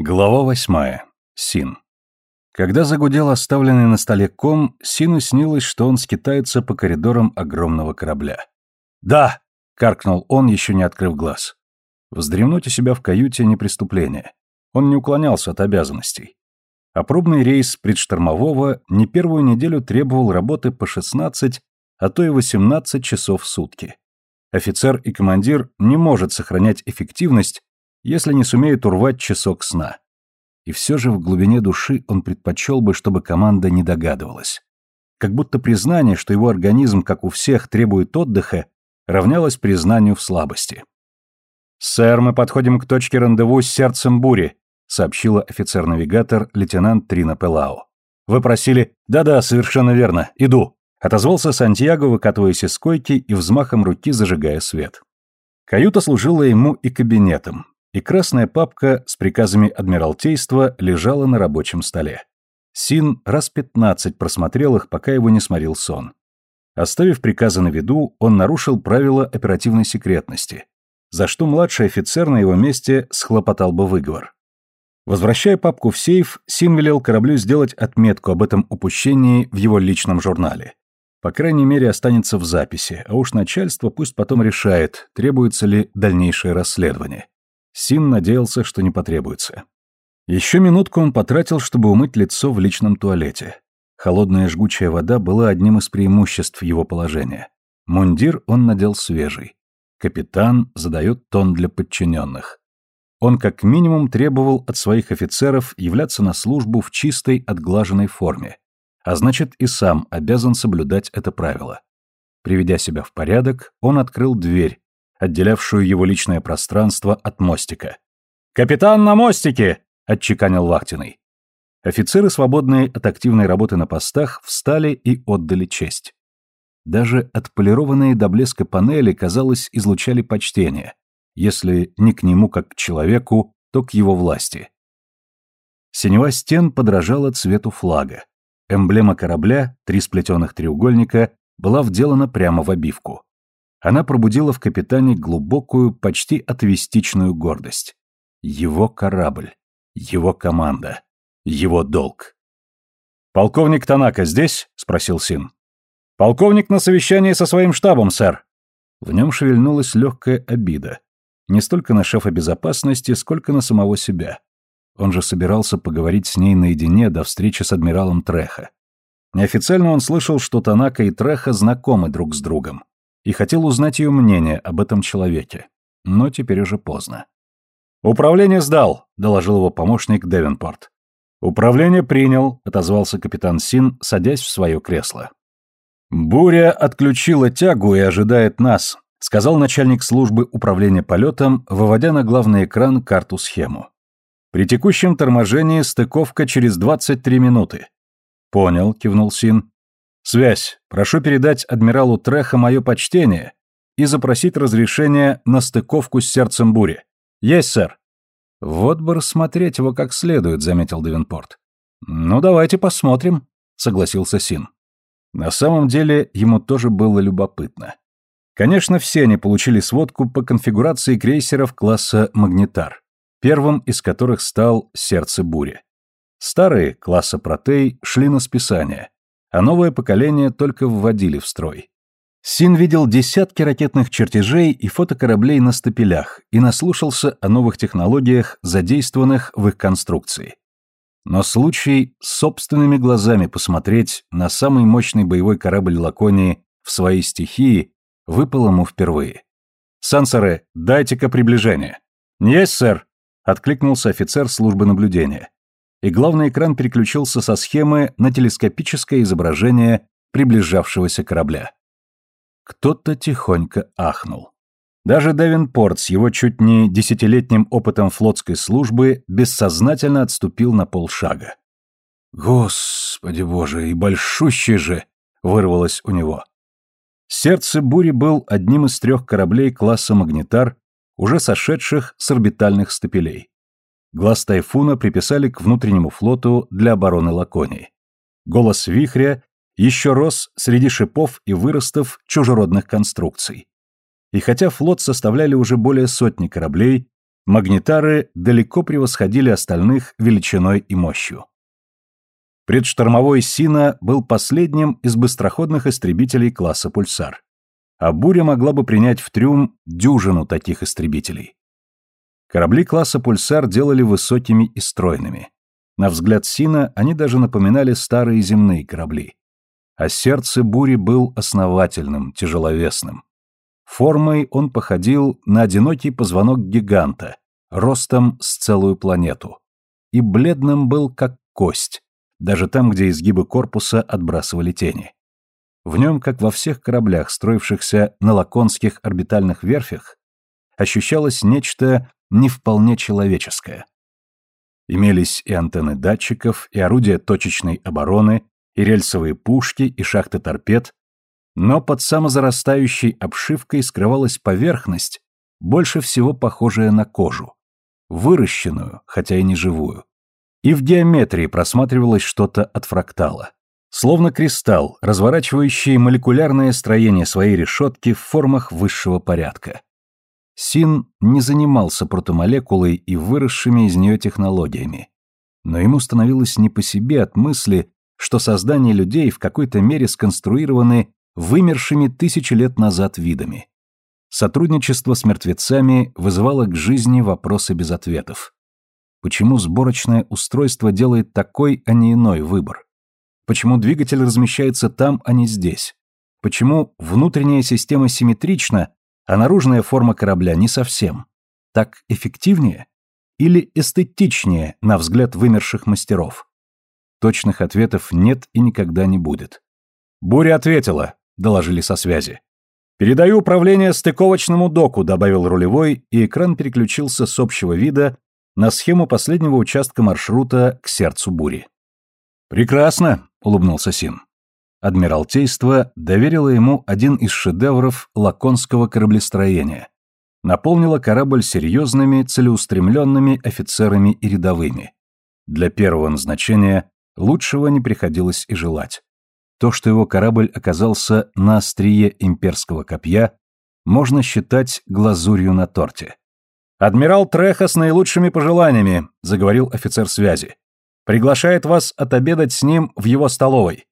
Глава восьмая. Син. Когда загудел оставленный на столе ком, Сину снилось, что он скитается по коридорам огромного корабля. «Да!» — каркнул он, еще не открыв глаз. Вздремнуть у себя в каюте — не преступление. Он не уклонялся от обязанностей. А пробный рейс предштормового не первую неделю требовал работы по 16, а то и 18 часов в сутки. Офицер и командир не может сохранять эффективность, если не сумеет урвать часок сна. И все же в глубине души он предпочел бы, чтобы команда не догадывалась. Как будто признание, что его организм, как у всех, требует отдыха, равнялось признанию в слабости. «Сэр, мы подходим к точке рандеву с сердцем бури», сообщила офицер-навигатор лейтенант Трина Пелао. «Вы просили...» «Да-да, совершенно верно. Иду», отозвался Сантьяго, выкатываясь из койки и взмахом руки зажигая свет. Каюта служила ему и кабинетом, и красная папка с приказами Адмиралтейства лежала на рабочем столе. Син раз пятнадцать просмотрел их, пока его не сморил сон. Оставив приказы на виду, он нарушил правила оперативной секретности, за что младший офицер на его месте схлопотал бы выговор. Возвращая папку в сейф, Син велел кораблю сделать отметку об этом упущении в его личном журнале. По крайней мере, останется в записи, а уж начальство пусть потом решает, требуется ли дальнейшее расследование. Син надеялся, что не потребуется. Еще минутку он потратил, чтобы умыть лицо в личном туалете. Холодная жгучая вода была одним из преимуществ его положения. Мундир он надел свежий. Капитан задает тон для подчиненных. Он как минимум требовал от своих офицеров являться на службу в чистой, отглаженной форме, а значит и сам обязан соблюдать это правило. Приведя себя в порядок, он открыл дверь, отделявшую его личное пространство от мостика. «Капитан на мостике!» — отчеканил Вахтиной. Офицеры, свободные от активной работы на постах, встали и отдали честь. Даже отполированные до блеска панели, казалось, излучали почтение, если не к нему как к человеку, то к его власти. Синева стен подражала цвету флага. Эмблема корабля, три сплетенных треугольника, была вделана прямо в обивку она пробудила в капитане глубокую, почти атовистичную гордость. Его корабль, его команда, его долг. «Полковник Танака здесь?» — спросил Син. «Полковник на совещании со своим штабом, сэр». В нем шевельнулась легкая обида. Не столько на шефа безопасности, сколько на самого себя. Он же собирался поговорить с ней наедине до встречи с адмиралом Треха. Неофициально он слышал, что Танака и Треха знакомы друг с другом и хотел узнать ее мнение об этом человеке. Но теперь уже поздно. «Управление сдал», — доложил его помощник Девенпорт. «Управление принял», — отозвался капитан Син, садясь в свое кресло. «Буря отключила тягу и ожидает нас», — сказал начальник службы управления полетом, выводя на главный экран карту-схему. «При текущем торможении стыковка через 23 минуты». «Понял», — кивнул Син. «Связь. Прошу передать адмиралу Треха мое почтение и запросить разрешение на стыковку с сердцем бури. Есть, сэр». «Вот бы рассмотреть его как следует», — заметил Девенпорт. «Ну, давайте посмотрим», — согласился Син. На самом деле, ему тоже было любопытно. Конечно, все они получили сводку по конфигурации крейсеров класса «Магнитар», первым из которых стал «Сердце бури». Старые, класса «Протей», шли на списание, а новое поколение только вводили в строй. Син видел десятки ракетных чертежей и фотокораблей на стапелях и наслушался о новых технологиях, задействованных в их конструкции. Но случай собственными глазами посмотреть на самый мощный боевой корабль Лаконии в своей стихии выпал ему впервые. «Сансоре, дайте-ка приближение». «Есть, сэр», — откликнулся офицер службы наблюдения и главный экран переключился со схемы на телескопическое изображение приближавшегося корабля. Кто-то тихонько ахнул. Даже Девинпорт с его чуть не десятилетним опытом флотской службы бессознательно отступил на полшага. «Господи боже, и большущий же!» — вырвалось у него. Сердце бури был одним из трех кораблей класса «Магнитар», уже сошедших с орбитальных стапелей. Глаз тайфуна приписали к внутреннему флоту для обороны Лаконии. Голос вихря еще рос среди шипов и выростов чужеродных конструкций. И хотя флот составляли уже более сотни кораблей, Магнитары далеко превосходили остальных величиной и мощью. Предштормовой Сина был последним из быстроходных истребителей класса «Пульсар». А буря могла бы принять в трюм дюжину таких истребителей. Корабли класса «Пульсар» делали высокими и стройными. На взгляд Сина они даже напоминали старые земные корабли. А сердце бури был основательным, тяжеловесным. Формой он походил на одинокий позвонок гиганта, ростом с целую планету. И бледным был, как кость, даже там, где изгибы корпуса отбрасывали тени. В нем, как во всех кораблях, строившихся на лаконских орбитальных верфях, ощущалось нечто не вполне человеческое. Имелись и антенны датчиков, и орудия точечной обороны, и рельсовые пушки, и шахты торпед, но под самозарастающей обшивкой скрывалась поверхность, больше всего похожая на кожу, выращенную, хотя и не живую. И в геометрии просматривалось что-то от фрактала. Словно кристалл, разворачивающий молекулярное строение своей решетки в формах высшего порядка. Син не занимался протомолекулой и выросшими из нее технологиями. Но ему становилось не по себе от мысли, что создание людей в какой-то мере сконструированы вымершими тысячи лет назад видами. Сотрудничество с мертвецами вызывало к жизни вопросы без ответов. Почему сборочное устройство делает такой, а не иной выбор? Почему двигатель размещается там, а не здесь? Почему внутренняя система симметрична, а наружная форма корабля не совсем. Так эффективнее или эстетичнее, на взгляд вымерших мастеров? Точных ответов нет и никогда не будет. «Буря ответила», — доложили со связи. «Передаю управление стыковочному доку», — добавил рулевой, и экран переключился с общего вида на схему последнего участка маршрута к сердцу бури. «Прекрасно», — улыбнулся Син. Адмиралтейство доверило ему один из шедевров лаконского кораблестроения. Наполнило корабль серьезными, целеустремленными офицерами и рядовыми. Для первого назначения лучшего не приходилось и желать. То, что его корабль оказался на острие имперского копья, можно считать глазурью на торте. «Адмирал Треха с наилучшими пожеланиями», — заговорил офицер связи. «Приглашает вас отобедать с ним в его столовой.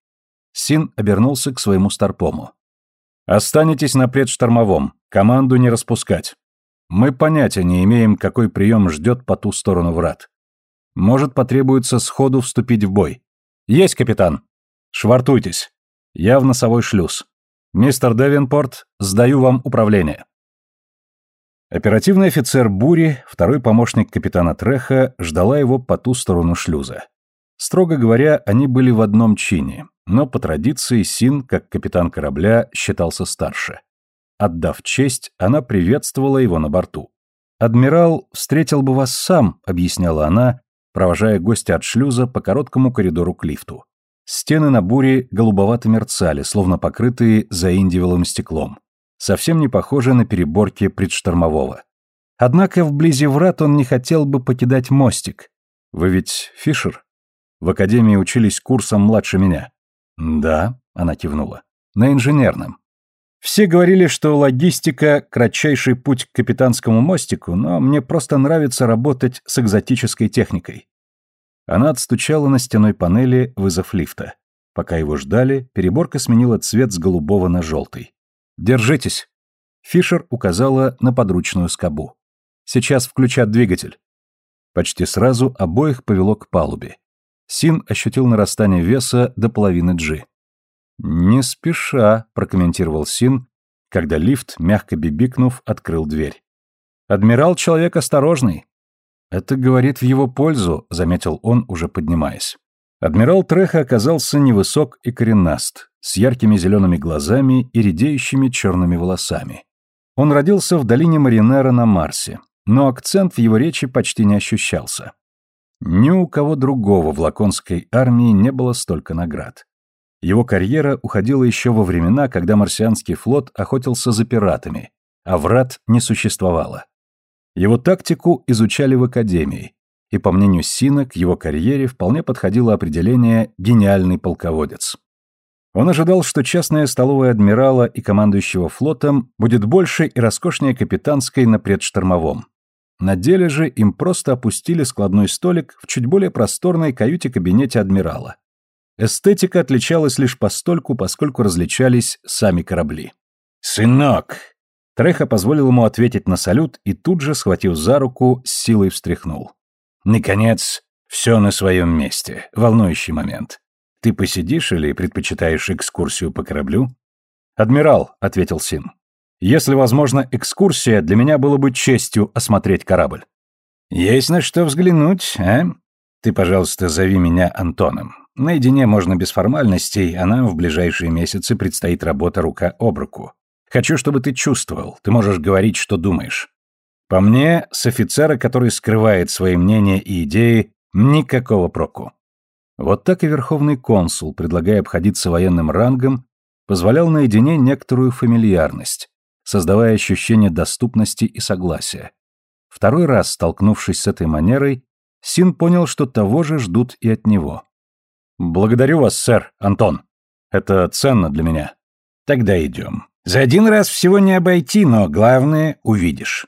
Син обернулся к своему старпому. «Останетесь на предштормовом, команду не распускать. Мы понятия не имеем, какой прием ждет по ту сторону врат. Может, потребуется сходу вступить в бой. Есть, капитан. Швартуйтесь. Я в носовой шлюз. Мистер Девинпорт, сдаю вам управление». Оперативный офицер Бури, второй помощник капитана Треха, ждала его по ту сторону шлюза. Строго говоря, они были в одном чине, но по традиции Син, как капитан корабля, считался старше. Отдав честь, она приветствовала его на борту. «Адмирал встретил бы вас сам», — объясняла она, провожая гостя от шлюза по короткому коридору к лифту. Стены на буре голубовато мерцали, словно покрытые заиндивелым стеклом. Совсем не похоже на переборки предштормового. Однако вблизи врат он не хотел бы покидать мостик. Вы ведь Фишер? В академии учились курсом младше меня. «Да», — она кивнула, — «на инженерном». Все говорили, что логистика — кратчайший путь к капитанскому мостику, но мне просто нравится работать с экзотической техникой. Она отстучала на стеной панели вызов лифта. Пока его ждали, переборка сменила цвет с голубого на желтый. «Держитесь!» Фишер указала на подручную скобу. «Сейчас включат двигатель». Почти сразу обоих повело к палубе. Син ощутил нарастание веса до половины G. «Не спеша», — прокомментировал Син, когда лифт, мягко бибикнув, открыл дверь. «Адмирал — человек осторожный». «Это говорит в его пользу», — заметил он, уже поднимаясь. Адмирал Треха оказался невысок и коренаст, с яркими зелеными глазами и редеющими черными волосами. Он родился в долине Маринера на Марсе, но акцент в его речи почти не ощущался. Ни у кого другого в Лаконской армии не было столько наград. Его карьера уходила еще во времена, когда марсианский флот охотился за пиратами, а врат не существовало. Его тактику изучали в академии, и, по мнению Сина, к его карьере вполне подходило определение «гениальный полководец». Он ожидал, что частная столовая адмирала и командующего флотом будет больше и роскошнее капитанской на предштормовом. На деле же им просто опустили складной столик в чуть более просторной каюте-кабинете адмирала. Эстетика отличалась лишь постольку, поскольку различались сами корабли. «Сынок!» Треха позволил ему ответить на салют и тут же, схватив за руку, с силой встряхнул. «Наконец, все на своем месте. Волнующий момент. Ты посидишь или предпочитаешь экскурсию по кораблю?» «Адмирал», — ответил Син. «Если возможно экскурсия, для меня было бы честью осмотреть корабль». «Есть на что взглянуть, а? Ты, пожалуйста, зови меня Антоном. Наедине можно без формальностей, а нам в ближайшие месяцы предстоит работа рука об руку. Хочу, чтобы ты чувствовал, ты можешь говорить, что думаешь. По мне, с офицера, который скрывает свои мнения и идеи, никакого проку. Вот так и верховный консул, предлагая обходиться военным рангом, позволял наедине некоторую фамильярность, создавая ощущение доступности и согласия. Второй раз, столкнувшись с этой манерой, Син понял, что того же ждут и от него. «Благодарю вас, сэр, Антон. Это ценно для меня». «Тогда идем. За один раз всего не обойти, но главное — увидишь».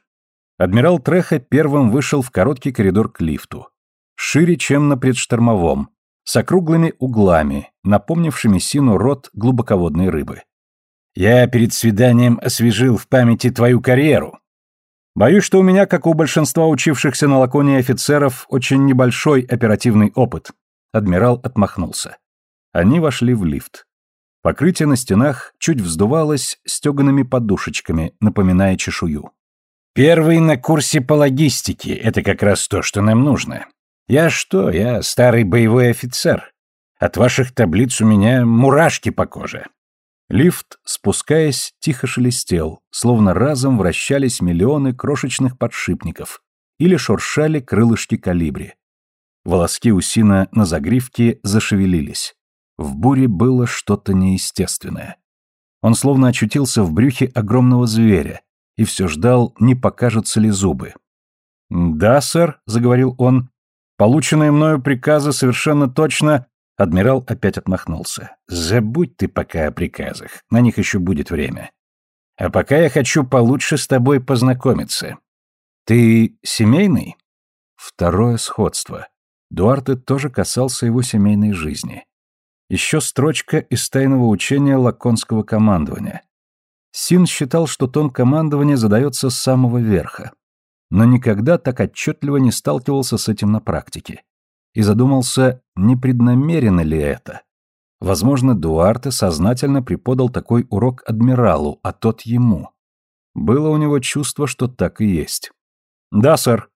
Адмирал Треха первым вышел в короткий коридор к лифту. Шире, чем на предштормовом, с округлыми углами, напомнившими Сину рот глубоководной рыбы. «Я перед свиданием освежил в памяти твою карьеру». «Боюсь, что у меня, как у большинства учившихся на Лаконии офицеров, очень небольшой оперативный опыт». Адмирал отмахнулся. Они вошли в лифт. Покрытие на стенах чуть вздувалось стеганными подушечками, напоминая чешую. «Первый на курсе по логистике — это как раз то, что нам нужно. Я что, я старый боевой офицер. От ваших таблиц у меня мурашки по коже. Лифт, спускаясь, тихо шелестел, словно разом вращались миллионы крошечных подшипников или шуршали крылышки калибри. Волоски у Сина на загривке зашевелились. В буре было что-то неестественное. Он словно очутился в брюхе огромного зверя и все ждал, не покажутся ли зубы. «Да, сэр», — заговорил он, Полученные мною приказы совершенно точно...» Адмирал опять отмахнулся. «Забудь ты пока о приказах, на них еще будет время. А пока я хочу получше с тобой познакомиться. Ты семейный?» Второе сходство. Дуарте тоже касался его семейной жизни. Еще строчка из тайного учения лаконского командования. Син считал, что тон командования задается с самого верха но никогда так отчетливо не сталкивался с этим на практике. И задумался, не преднамеренно ли это. Возможно, Дуарте сознательно преподал такой урок адмиралу, а тот ему. Было у него чувство, что так и есть. «Да, сэр.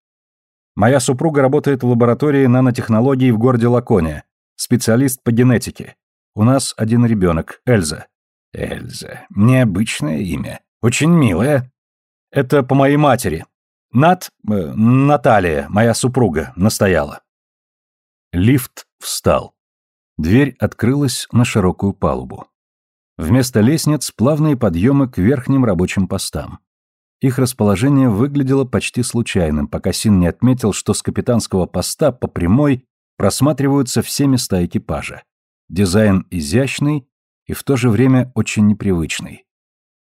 Моя супруга работает в лаборатории нанотехнологий в городе Лакония, специалист по генетике. У нас один ребенок, Эльза». «Эльза. Необычное имя. Очень милое». «Это по моей матери. Над... Э, Наталья, моя супруга, настояла. Лифт встал. Дверь открылась на широкую палубу. Вместо лестниц плавные подъемы к верхним рабочим постам. Их расположение выглядело почти случайным, пока Син не отметил, что с капитанского поста по прямой просматриваются все места экипажа. Дизайн изящный и в то же время очень непривычный.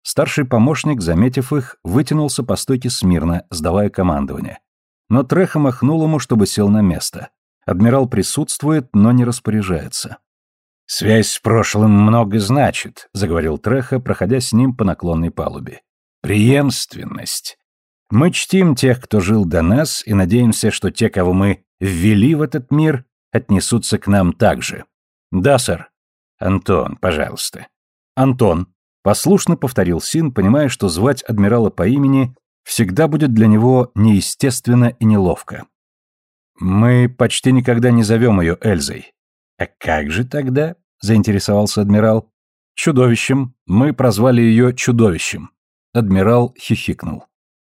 Старший помощник, заметив их, вытянулся по стойке смирно, сдавая командование. Но Треха махнул ему, чтобы сел на место. Адмирал присутствует, но не распоряжается. «Связь с прошлым много значит», — заговорил Треха, проходя с ним по наклонной палубе. «Преемственность. Мы чтим тех, кто жил до нас, и надеемся, что те, кого мы ввели в этот мир, отнесутся к нам так же». «Да, сэр». «Антон, пожалуйста». «Антон», Послушно повторил Син, понимая, что звать адмирала по имени всегда будет для него неестественно и неловко. «Мы почти никогда не зовем ее Эльзой». «А как же тогда?» — заинтересовался адмирал. «Чудовищем. Мы прозвали ее Чудовищем». Адмирал хихикнул.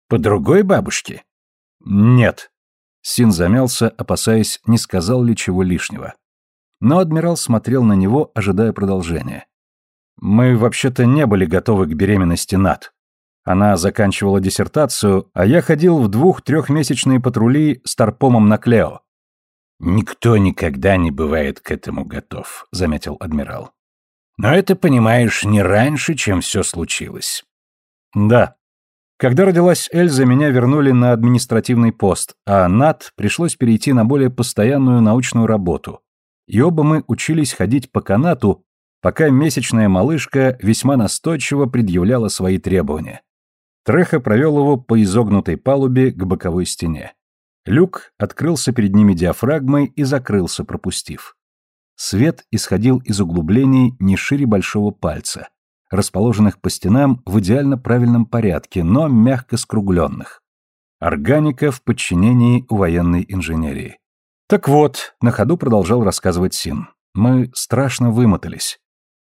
«По другой бабушке?» «Нет». Син замялся, опасаясь, не сказал ли чего лишнего. Но адмирал смотрел на него, ожидая продолжения. Мы вообще-то не были готовы к беременности Над. Она заканчивала диссертацию, а я ходил в двух-трехмесячные патрули с торпомом на Клео. «Никто никогда не бывает к этому готов», — заметил адмирал. «Но это, понимаешь, не раньше, чем все случилось». «Да». Когда родилась Эльза, меня вернули на административный пост, а Нат пришлось перейти на более постоянную научную работу. И оба мы учились ходить по канату, пока месячная малышка весьма настойчиво предъявляла свои требования. Треха провел его по изогнутой палубе к боковой стене. Люк открылся перед ними диафрагмой и закрылся, пропустив. Свет исходил из углублений не шире большого пальца, расположенных по стенам в идеально правильном порядке, но мягко скругленных. Органика в подчинении у военной инженерии. Так вот, на ходу продолжал рассказывать Син. Мы страшно вымотались.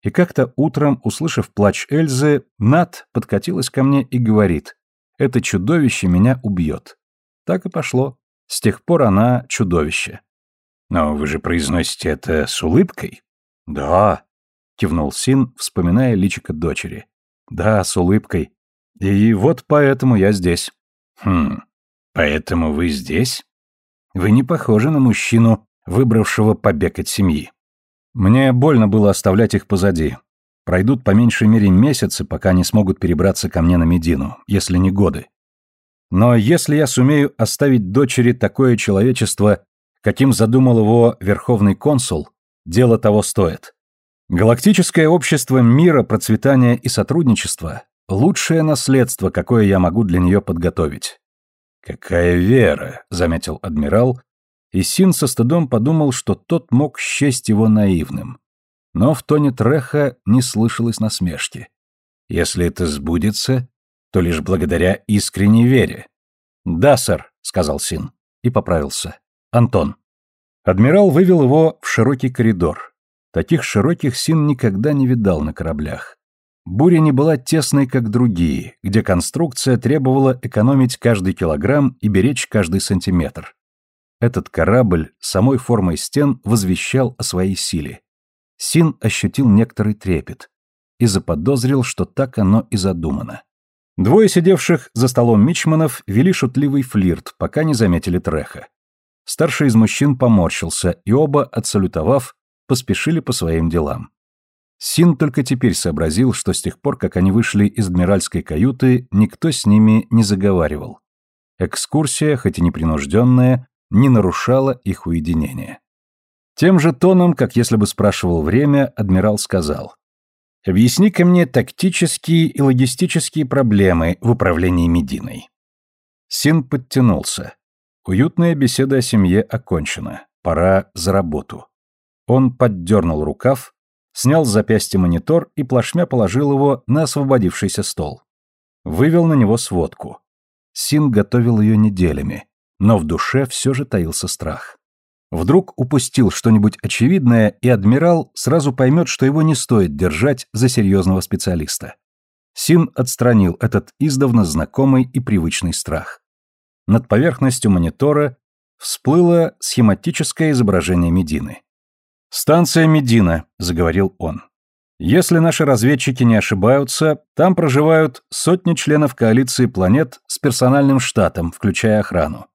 И как-то утром, услышав плач Эльзы, Нат подкатилась ко мне и говорит, «Это чудовище меня убьет». Так и пошло. С тех пор она чудовище. Но вы же произносите это с улыбкой? Да, кивнул Син, вспоминая личико дочери. Да, с улыбкой. И вот поэтому я здесь. Хм. Поэтому вы здесь? Вы не похожи на мужчину, выбравшего побег от семьи. Мне больно было оставлять их позади. Пройдут по меньшей мере месяцы, пока они смогут перебраться ко мне на Медину, если не годы. Но если я сумею оставить дочери такое человечество, каким задумал его верховный консул, дело того стоит. Галактическое общество мира, процветания и сотрудничества – лучшее наследство, какое я могу для нее подготовить. «Какая вера», – заметил адмирал, и Син со стыдом подумал, что тот мог счесть его наивным. Но в тоне Треха не слышалось насмешки. «Если это сбудется, то лишь благодаря искренней вере. «Да, сэр», — сказал Син, и поправился. «Антон». Адмирал вывел его в широкий коридор. Таких широких Син никогда не видал на кораблях. Буря не была тесной, как другие, где конструкция требовала экономить каждый килограмм и беречь каждый сантиметр. Этот корабль самой формой стен возвещал о своей силе. Син ощутил некоторый трепет и заподозрил, что так оно и задумано. Двое сидевших за столом мичманов вели шутливый флирт, пока не заметили Треха. Старший из мужчин поморщился, и оба, отсалютовав, поспешили по своим делам. Син только теперь сообразил, что с тех пор, как они вышли из адмиральской каюты, никто с ними не заговаривал. Экскурсия, хоть и непринужденная, не нарушала их уединение. Тем же тоном, как если бы спрашивал время, адмирал сказал. Объясни-ка мне тактические и логистические проблемы в управлении Мединой. Син подтянулся. Уютная беседа о семье окончена. Пора за работу. Он поддернул рукав, снял с запястья монитор и плашмя положил его на освободившийся стол. Вывел на него сводку. Син готовил ее неделями, но в душе все же таился страх. Вдруг упустил что-нибудь очевидное, и адмирал сразу поймет, что его не стоит держать за серьезного специалиста. Син отстранил этот издавна знакомый и привычный страх. Над поверхностью монитора всплыло схематическое изображение Медины. «Станция Медина», — заговорил он. «Если наши разведчики не ошибаются, там проживают сотни членов коалиции планет с персональным штатом, включая охрану.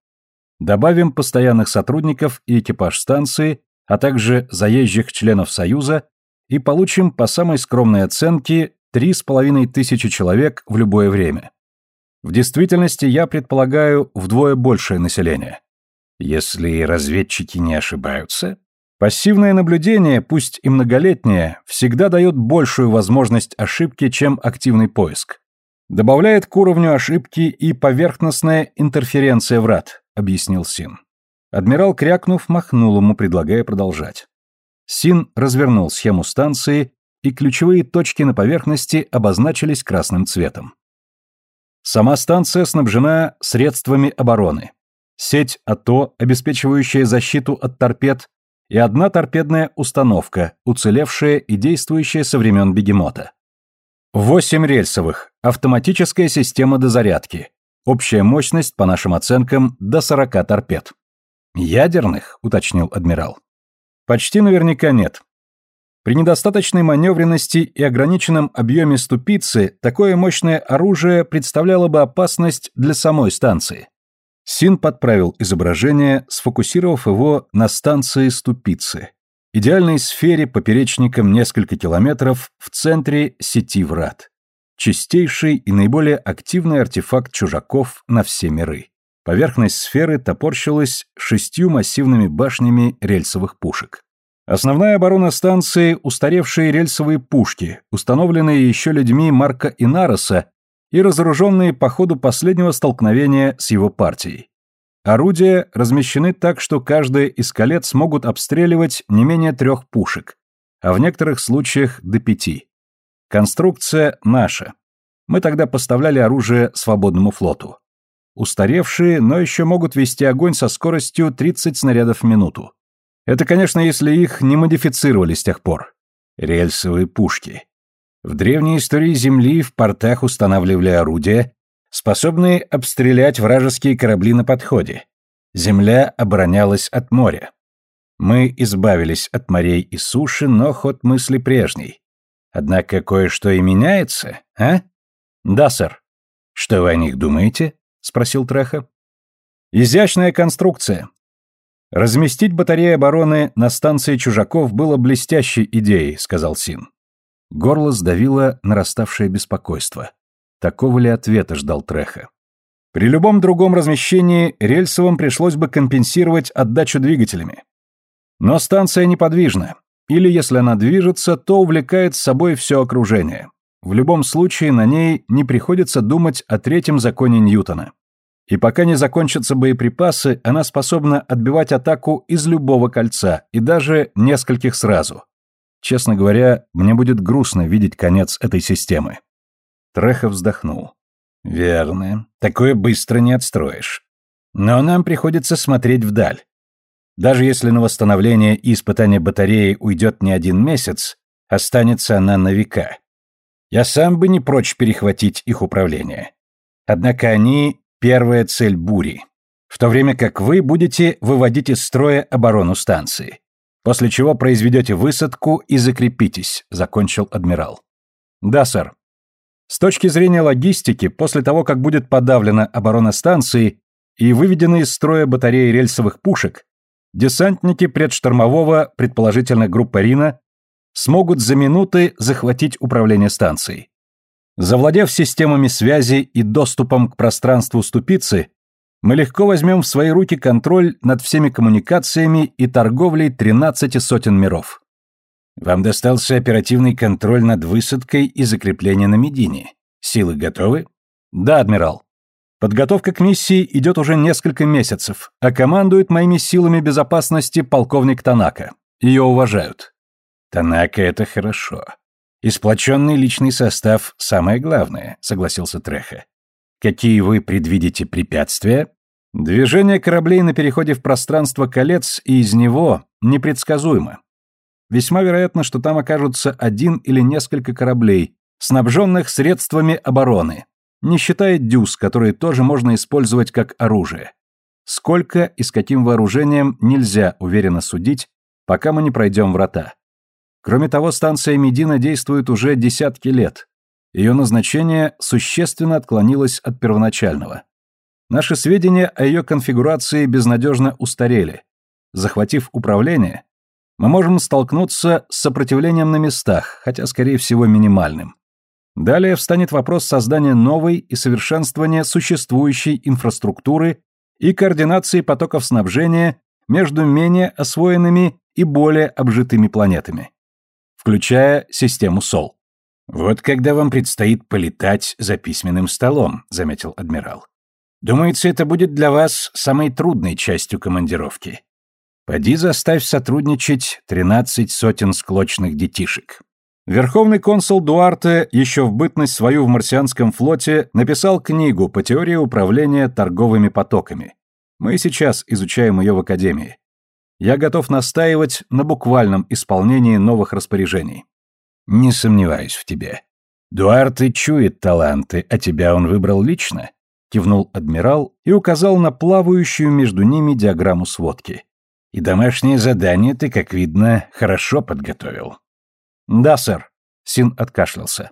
Добавим постоянных сотрудников и экипаж станции, а также заезжих членов Союза и получим по самой скромной оценке три с половиной тысячи человек в любое время. В действительности я предполагаю вдвое большее население. Если разведчики не ошибаются, пассивное наблюдение, пусть и многолетнее, всегда дает большую возможность ошибки, чем активный поиск. Добавляет к уровню ошибки и поверхностная интерференция врат объяснил Син. Адмирал, крякнув, махнул ему, предлагая продолжать. Син развернул схему станции, и ключевые точки на поверхности обозначились красным цветом. Сама станция снабжена средствами обороны. Сеть АТО, обеспечивающая защиту от торпед, и одна торпедная установка, уцелевшая и действующая со времен бегемота. Восемь рельсовых, автоматическая система дозарядки, Общая мощность, по нашим оценкам, до 40 торпед. Ядерных, уточнил адмирал. Почти наверняка нет. При недостаточной маневренности и ограниченном объеме ступицы такое мощное оружие представляло бы опасность для самой станции. Син подправил изображение, сфокусировав его на станции ступицы, идеальной сфере поперечником несколько километров в центре сети врат. Чистейший и наиболее активный артефакт чужаков на все миры. Поверхность сферы топорщилась шестью массивными башнями рельсовых пушек. Основная оборона станции – устаревшие рельсовые пушки, установленные еще людьми Марка Инароса и разоруженные по ходу последнего столкновения с его партией. Орудия размещены так, что каждое из колец могут обстреливать не менее трех пушек, а в некоторых случаях до пяти. Конструкция наша. Мы тогда поставляли оружие свободному флоту. Устаревшие, но еще могут вести огонь со скоростью 30 снарядов в минуту. Это, конечно, если их не модифицировали с тех пор. Рельсовые пушки. В древней истории Земли в портах устанавливали орудия, способные обстрелять вражеские корабли на подходе. Земля оборонялась от моря. Мы избавились от морей и суши, но ход мысли прежний. Однако кое-что и меняется, а? Да, сэр. Что вы о них думаете? спросил Треха. Изящная конструкция. Разместить батареи обороны на станции чужаков было блестящей идеей, сказал Син. Горло сдавило нараставшее беспокойство. Такого ли ответа ждал Треха? При любом другом размещении рельсовым пришлось бы компенсировать отдачу двигателями. Но станция неподвижна, или если она движется, то увлекает с собой все окружение. В любом случае на ней не приходится думать о третьем законе Ньютона. И пока не закончатся боеприпасы, она способна отбивать атаку из любого кольца, и даже нескольких сразу. Честно говоря, мне будет грустно видеть конец этой системы. Трехов вздохнул. Верно. Такое быстро не отстроишь. Но нам приходится смотреть вдаль. Даже если на восстановление и испытание батареи уйдет не один месяц, останется она на века. Я сам бы не прочь перехватить их управление. Однако они Первая цель бури. В то время как вы будете выводить из строя оборону станции. После чего произведете высадку и закрепитесь, закончил адмирал. Да, сэр. С точки зрения логистики, после того, как будет подавлена оборона станции и выведены из строя батареи рельсовых пушек, десантники предштормового, предположительно группа Рина, смогут за минуты захватить управление станцией. Завладев системами связи и доступом к пространству ступицы, мы легко возьмем в свои руки контроль над всеми коммуникациями и торговлей 13 сотен миров. Вам достался оперативный контроль над высадкой и закреплением на Медине. Силы готовы? Да, адмирал. Подготовка к миссии идет уже несколько месяцев, а командует моими силами безопасности полковник Танака. Ее уважают. Танака — это хорошо. И сплоченный личный состав – самое главное, согласился Треха. Какие вы предвидите препятствия? Движение кораблей на переходе в пространство колец и из него непредсказуемо. Весьма вероятно, что там окажутся один или несколько кораблей, снабженных средствами обороны, не считая дюз, которые тоже можно использовать как оружие. Сколько и с каким вооружением нельзя уверенно судить, пока мы не пройдем врата. Кроме того, станция Медина действует уже десятки лет. Ее назначение существенно отклонилось от первоначального. Наши сведения о ее конфигурации безнадежно устарели. Захватив управление, мы можем столкнуться с сопротивлением на местах, хотя, скорее всего, минимальным. Далее встанет вопрос создания новой и совершенствования существующей инфраструктуры и координации потоков снабжения между менее освоенными и более обжитыми планетами включая систему СОЛ. «Вот когда вам предстоит полетать за письменным столом», — заметил адмирал. «Думается, это будет для вас самой трудной частью командировки. Поди заставь сотрудничать тринадцать сотен склочных детишек». Верховный консул Дуарте еще в бытность свою в марсианском флоте написал книгу по теории управления торговыми потоками. Мы сейчас изучаем ее в Академии я готов настаивать на буквальном исполнении новых распоряжений. Не сомневаюсь в тебе. Дуарте чует таланты, а тебя он выбрал лично, кивнул адмирал и указал на плавающую между ними диаграмму сводки. И домашнее задание ты, как видно, хорошо подготовил. Да, сэр. Син откашлялся.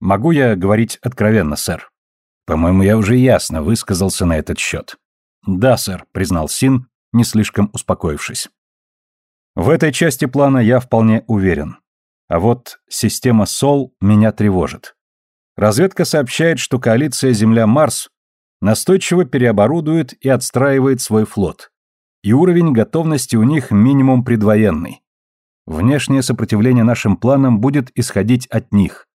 Могу я говорить откровенно, сэр? По-моему, я уже ясно высказался на этот счет. Да, сэр, признал Син, не слишком успокоившись. В этой части плана я вполне уверен. А вот система СОЛ меня тревожит. Разведка сообщает, что коалиция Земля-Марс настойчиво переоборудует и отстраивает свой флот. И уровень готовности у них минимум предвоенный. Внешнее сопротивление нашим планам будет исходить от них.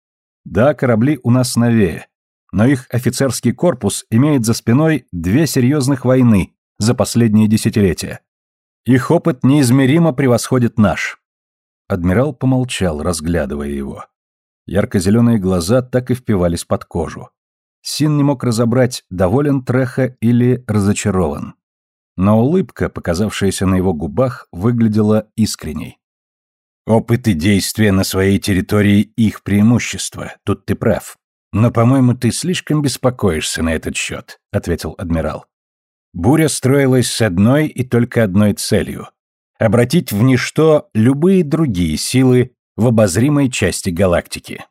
Да, корабли у нас новее, но их офицерский корпус имеет за спиной две серьезных войны за последние десятилетия. Их опыт неизмеримо превосходит наш. Адмирал помолчал, разглядывая его. Ярко-зеленые глаза так и впивались под кожу. Син не мог разобрать, доволен Треха или разочарован. Но улыбка, показавшаяся на его губах, выглядела искренней. «Опыт и действия на своей территории — их преимущество, тут ты прав. Но, по-моему, ты слишком беспокоишься на этот счет», — ответил адмирал. Буря строилась с одной и только одной целью — обратить в ничто любые другие силы в обозримой части галактики.